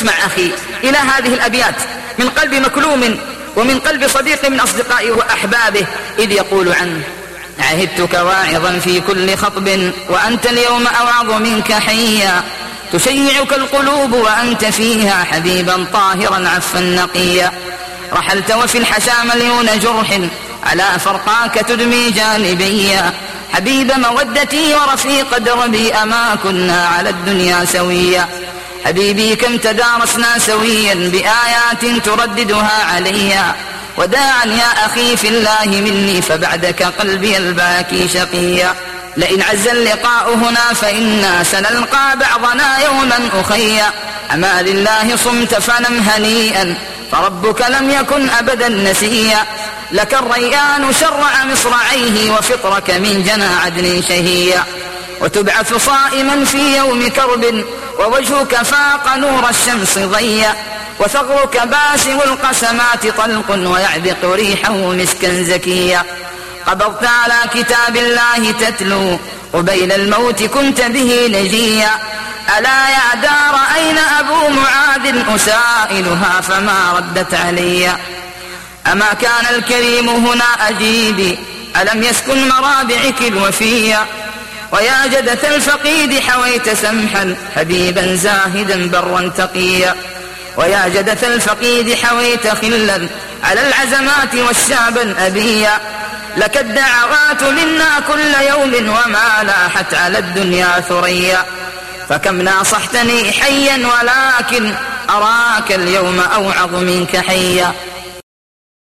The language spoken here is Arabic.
اسمع أخي إلى هذه الأبيات من قلب مكلوم ومن قلب صديق من أصدقائه وأحبابه إذ يقول عنه عهدتك واعظا في كل خطب وأنت اليوم أوعظ منك حيا تشيعك القلوب وأنت فيها حبيبا طاهرا عفا نقيا رحلت وفي الحشا مليون جرح على فرقاك تدمي جانبيا حبيب مودتي ورفيق دربي أما كنا على الدنيا سويا. حبيبي كم تدارسنا سويا بآيات ترددها عليا وداعا يا أخي في الله مني فبعدك قلبي الباكي شقيا. لئن عز اللقاء هنا فإنا سنلقى بعضنا يوما أخيا. أما لله صمت فنم هنيئا فربك لم يكن أبدا نسيا. لك الريان شرع مصرعيه وفطرك من جنى عدن شهيا. وتبعث صائما في يوم كرب ووجهك فاق نور الشمس ضيا وثغرك باسم القسمات طلق ويعبق ريحه مسكا زكيا. قبضت على كتاب الله تتلو قبيل الموت كنت به نجيا. ألا يا دار أين أبو معاذ أسائلها فما ردت علي أما كان الكريم هنا أجيبي ألم يسكن مرابعك الوفية ويا جدة الفقيد حويت سمحا حبيبا زاهدا برا تقيا. ويا جدة الفقيد حويت خلا على العزمات والشعبا أبيا. لك الدعوات منا كل يوم وما لاحت على الدنيا ثريا. فكم ناصحتني حيا ولكن أراك اليوم أوعظ منك حيا.